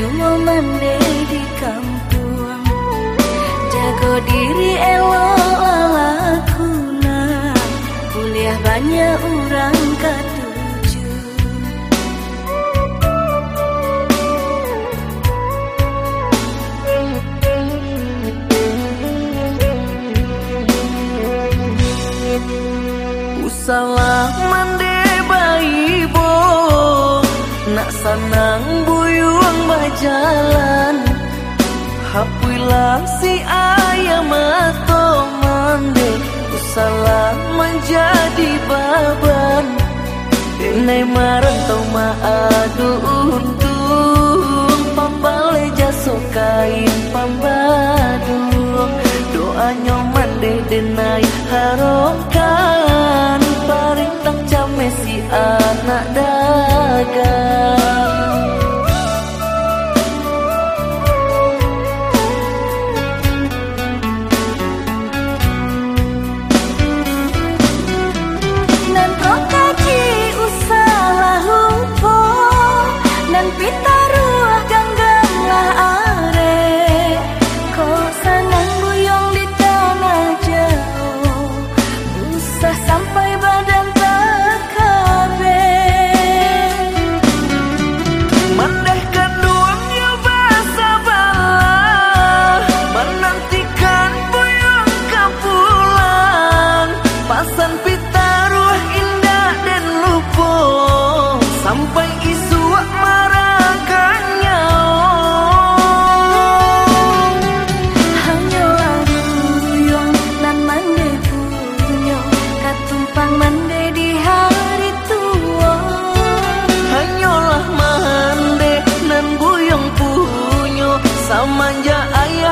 Cuma mandai di kampung Jago diri elok lalakuna Kuliah banyak orang kata Salah mandi bayi bo Nak sanang bajalan Hapuilah si ayam atau mande Usalah menjadi baban Denai marantau maadu untung Pambale jaso kain pambadung Doanya mande denai harongkan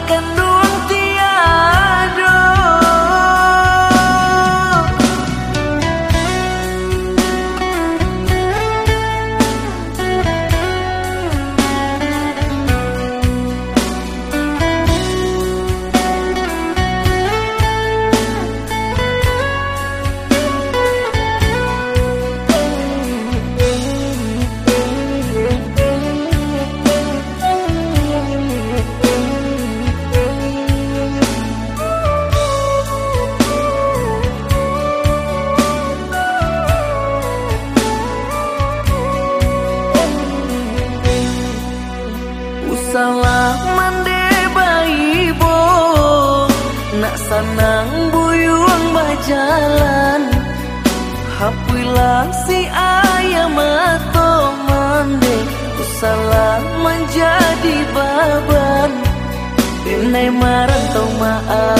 Makan mande bo Nak sanang buyung bajalan Hapuilah si ayam atau mande salah menjadi baban Denai marantau maadu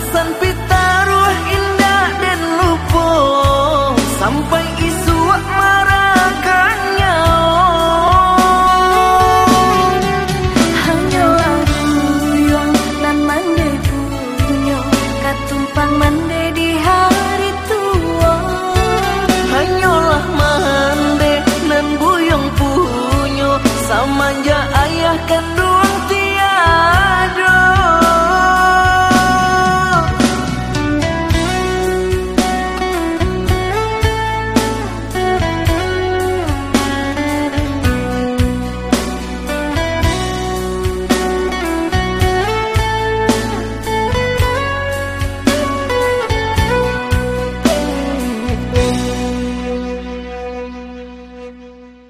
Hasan P.